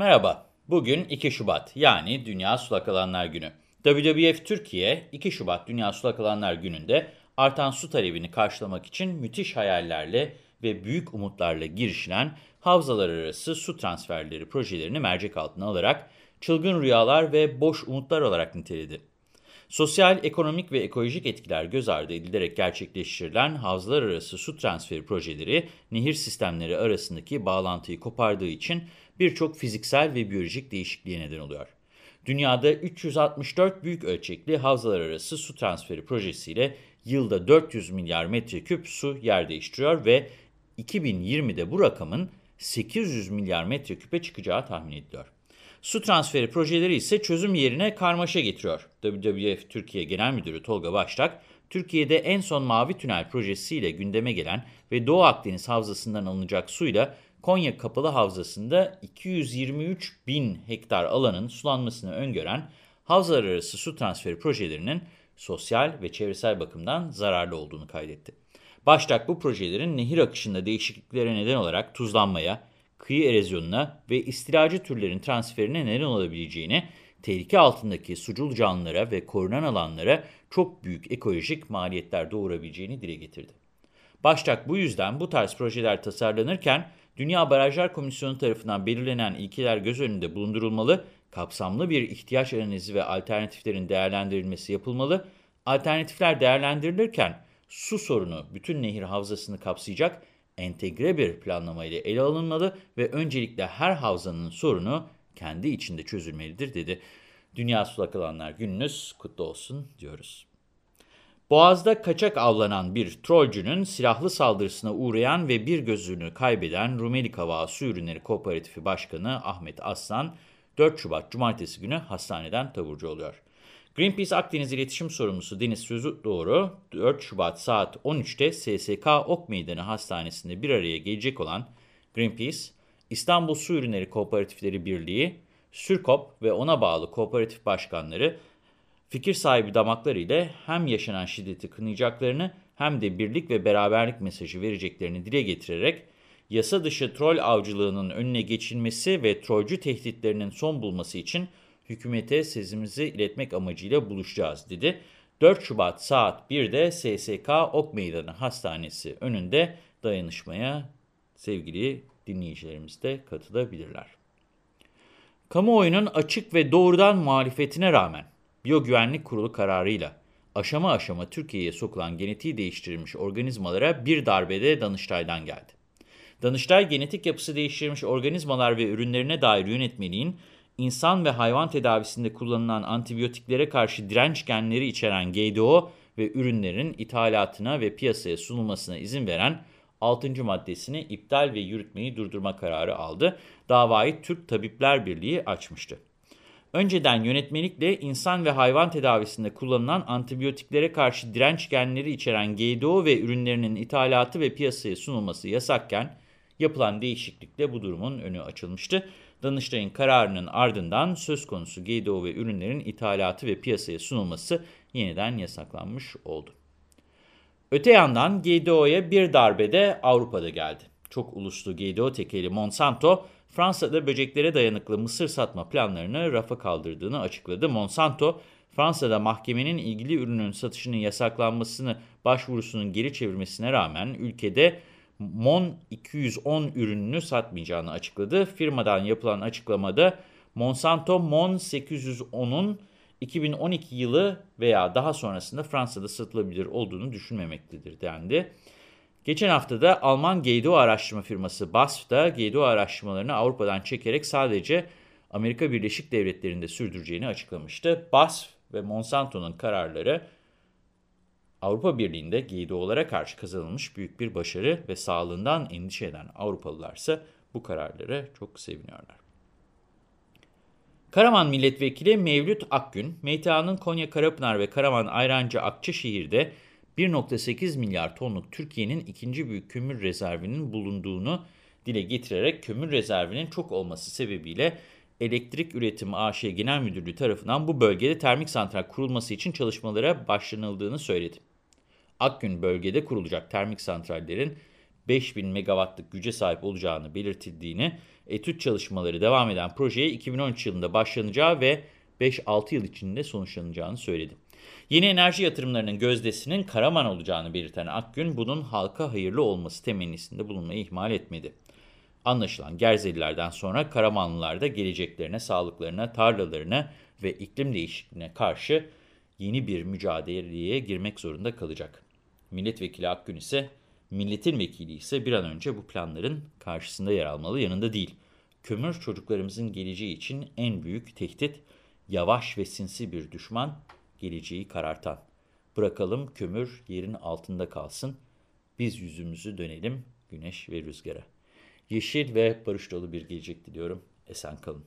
Merhaba, bugün 2 Şubat yani Dünya Sulak Alanlar Günü. WWF Türkiye 2 Şubat Dünya Sulak Alanlar Günü'nde artan su talebini karşılamak için müthiş hayallerle ve büyük umutlarla girişilen havzalar arası su transferleri projelerini mercek altına alarak çılgın rüyalar ve boş umutlar olarak niteledi. Sosyal, ekonomik ve ekolojik etkiler göz ardı edilerek gerçekleştirilen havzalar arası su transferi projeleri nehir sistemleri arasındaki bağlantıyı kopardığı için birçok fiziksel ve biyolojik değişikliğe neden oluyor. Dünyada 364 büyük ölçekli havzalar arası su transferi projesiyle yılda 400 milyar metreküp su yer değiştiriyor ve 2020'de bu rakamın 800 milyar metreküpe çıkacağı tahmin ediliyor. Su transferi projeleri ise çözüm yerine karmaşa getiriyor. WWF Türkiye Genel Müdürü Tolga Baştak, Türkiye'de en son Mavi Tünel projesiyle gündeme gelen ve Doğu Akdeniz Havzası'ndan alınacak suyla Konya Kapalı Havzası'nda 223 bin hektar alanın sulanmasını öngören havzalar arası su transferi projelerinin sosyal ve çevresel bakımdan zararlı olduğunu kaydetti. Baştak bu projelerin nehir akışında değişikliklere neden olarak tuzlanmaya, kıyı erozyonuna ve istilacı türlerin transferine neden olabileceğini, tehlike altındaki sucul canlılara ve korunan alanlara çok büyük ekolojik maliyetler doğurabileceğini dile getirdi. Baştak bu yüzden bu tarz projeler tasarlanırken Dünya Barajlar Komisyonu tarafından belirlenen ilkeler göz önünde bulundurulmalı, kapsamlı bir ihtiyaç analizi ve alternatiflerin değerlendirilmesi yapılmalı. Alternatifler değerlendirilirken su sorunu bütün nehir havzasını kapsayacak entegre bir planlama ile ele alınmalı ve öncelikle her havzanın sorunu kendi içinde çözülmelidir dedi. Dünya Sulak Alanlar Gününüz kutlu olsun diyoruz. Boğaz'da kaçak avlanan bir trollcünün silahlı saldırısına uğrayan ve bir gözünü kaybeden Rumeli Kavağı Su Ürünleri Kooperatifi Başkanı Ahmet Aslan, 4 Şubat Cumartesi günü hastaneden taburcu oluyor. Greenpeace Akdeniz İletişim Sorumlusu Deniz Sözü Doğru, 4 Şubat saat 13'te SSK Ok Meydanı Hastanesi'nde bir araya gelecek olan Greenpeace, İstanbul Su Ürünleri Kooperatifleri Birliği, Sürkop ve ona bağlı kooperatif başkanları, fikir sahibi damaklar ile hem yaşanan şiddeti kınayacaklarını hem de birlik ve beraberlik mesajı vereceklerini dile getirerek, yasa dışı troll avcılığının önüne geçilmesi ve trollcü tehditlerinin son bulması için hükümete sesimizi iletmek amacıyla buluşacağız dedi. 4 Şubat saat 1'de SSK Ok Meydanı Hastanesi önünde dayanışmaya sevgili dinleyicilerimiz de katılabilirler. Kamuoyunun açık ve doğrudan muhalefetine rağmen Biyogüvenlik Kurulu kararıyla aşama aşama Türkiye'ye sokulan genetiği değiştirilmiş organizmalara bir darbede Danıştay'dan geldi. Danıştay genetik yapısı değiştirilmiş organizmalar ve ürünlerine dair yönetmeliğin insan ve hayvan tedavisinde kullanılan antibiyotiklere karşı direnç genleri içeren GDO ve ürünlerin ithalatına ve piyasaya sunulmasına izin veren 6. maddesini iptal ve yürütmeyi durdurma kararı aldı. Davayı Türk Tabipler Birliği açmıştı. Önceden yönetmelikle insan ve hayvan tedavisinde kullanılan antibiyotiklere karşı direnç genleri içeren GDO ve ürünlerinin ithalatı ve piyasaya sunulması yasakken yapılan değişiklikle bu durumun önü açılmıştı. Danıştay'ın kararının ardından söz konusu GDO ve ürünlerin ithalatı ve piyasaya sunulması yeniden yasaklanmış oldu. Öte yandan GDO'ya bir darbede Avrupa'da geldi. Çok uluslu GDO tekeli Monsanto, Fransa'da böceklere dayanıklı mısır satma planlarını rafa kaldırdığını açıkladı. Monsanto, Fransa'da mahkemenin ilgili ürünün satışının yasaklanmasını başvurusunun geri çevirmesine rağmen ülkede MON 210 ürününü satmayacağını açıkladı. Firmadan yapılan açıklamada Monsanto MON 810'un 2012 yılı veya daha sonrasında Fransa'da satılabilir olduğunu düşünmemektedir dendi. Geçen hafta da Alman GDO araştırma firması BASF da GDO araştırmalarını Avrupa'dan çekerek sadece Amerika Birleşik Devletleri'nde sürdüreceğini açıklamıştı. BASF ve Monsanto'nun kararları Avrupa Birliği'nde GDO'lara karşı kazanılmış büyük bir başarı ve sağlığından endişe eden Avrupalılarsa bu kararlara çok seviniyorlar. Karaman Milletvekili Mevlüt Akgün, MTA'nın Konya Karapınar ve Karaman Ayrancı Akçaşehir'de 1.8 milyar tonluk Türkiye'nin ikinci büyük kömür rezervinin bulunduğunu dile getirerek kömür rezervinin çok olması sebebiyle Elektrik Üretimi AŞ Genel Müdürlüğü tarafından bu bölgede termik santral kurulması için çalışmalara başlanıldığını söyledi. Akgün bölgede kurulacak termik santrallerin 5000 megawattlık güce sahip olacağını belirtildiğini, etüt çalışmaları devam eden projeye 2013 yılında başlanacağı ve 5-6 yıl içinde sonuçlanacağını söyledi. Yeni enerji yatırımlarının gözdesinin Karaman olacağını belirten Akgün, bunun halka hayırlı olması temennisinde bulunmayı ihmal etmedi. Anlaşılan Gerzelilerden sonra Karamanlılar da geleceklerine, sağlıklarına, tarlalarına ve iklim değişikliğine karşı yeni bir mücadeleye girmek zorunda kalacak. Milletvekili Akgün ise, milletin vekili ise bir an önce bu planların karşısında yer almalı, yanında değil. Kömür çocuklarımızın geleceği için en büyük tehdit, yavaş ve sinsi bir düşman, geleceği karartan. Bırakalım kömür yerin altında kalsın, biz yüzümüzü dönelim güneş ve rüzgara. Yeşil ve barış dolu bir gelecek diliyorum. Esen kalın.